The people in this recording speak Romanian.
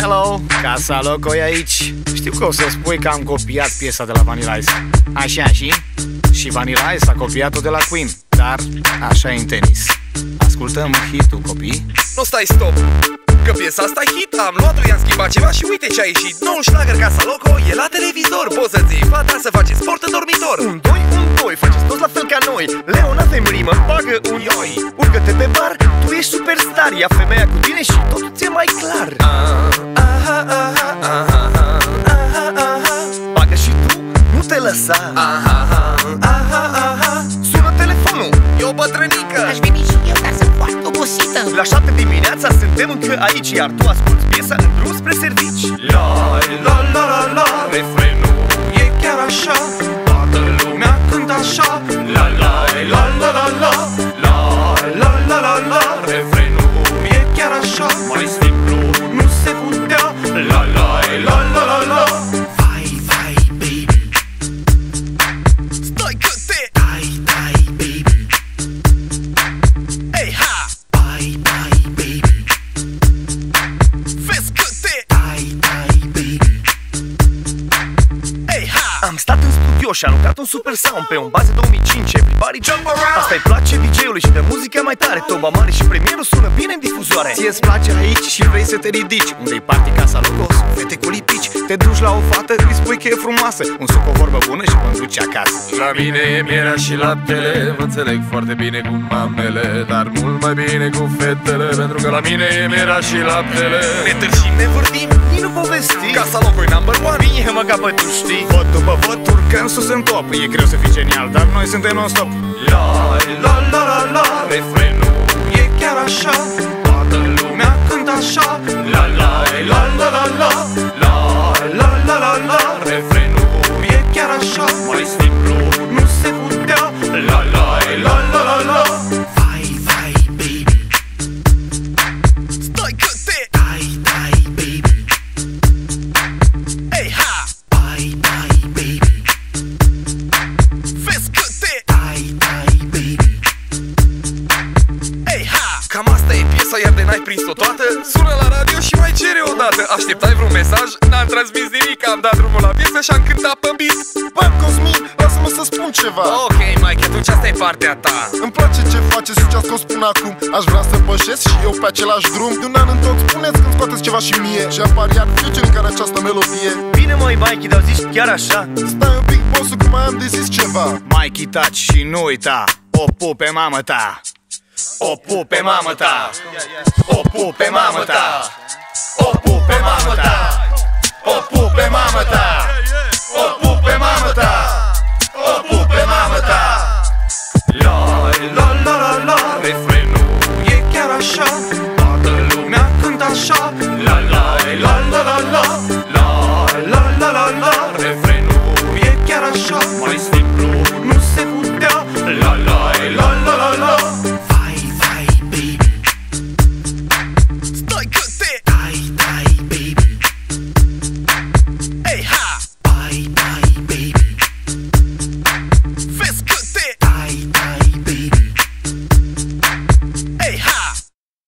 Hello, Casa Loco e aici. Știu că o să spui că am copiat piesa de la Vanilla Ice. Așa și? Și Vanilla Ice a copiat-o de la Queen Dar așa e în tenis. Ascultăm hit-ul, copii. Nu stai stop Că piesa asta e hit, am luat-o, i-am schimbat ceva și uite ce a ieșit. Noul șlagăr Casa Loco e la televizor. Poți să-ți iei fata să faci sport în dormitor. Un, doi, un, doi, faceți toți la fel ca noi. Leona avem rimă, bagă un ioi Urcă-te pe bar, tu ești superstar. Ia femeia cu tine și totul ți-e mai clar. Aha, aha, aha, aha, aha, Bagă și tu, nu te lăsa. Aha, aha, aha Sună telefonul. E o bătrânică. Aș veni și eu, dar sunt foarte obosită. La șapte dimineața suntem încă aici Iar tu asculti piesa în drum spre servici studio și am lucrat un super sound Pe un bază 2005 Everybody jump around. Asta îi place DJ-ului și de muzica mai tare. Toba mare și premierul sună bine în difuzoare. Ție-ți place aici și vrei să te ridici. Unde-i party Casa Loco, sunt fete cu lipici. Te duci la o fată, îi spui că e frumoasă. Un suc, o vorbă bună și mă duci acasă. La mine e mierea și laptele. Mă înțeleg foarte bine cu mamele Dar mult mai bine cu fetele Pentru că la mine e mierea și laptele. Ne târșim, ne vârtim, nici nu povestim. Casa locului number one. Bine mă capă, tu știi. Vot după vot, urcăm sus în top. E greu să fii genial, dar noi suntem non-stop. La la la la la Refrenul e chiar așa piesa, iar de n-ai prins-o toată? Sună la radio și mai cere o dată. Așteptai vreun mesaj? N-am transmis nimic Am dat drumul la piesă și am cântat pe beat. Bă, Cosmin, lasă-mă să spun ceva. Ok, Mike, atunci asta e partea ta. Îmi place ce faceți și ce o spun acum. Aș vrea să pășesc și eu pe același drum. De un an în tot spuneți când scoateți ceva și mie. Și apar iar future în care această melodie. Bine măi, Mikey, dar zici chiar așa? Stai un pic, bossul, că mai am de zis ceva. Mikey taci și nu uita. O pupe mamă ta O pupe mamă ta! O pupe mamă ta! O pupe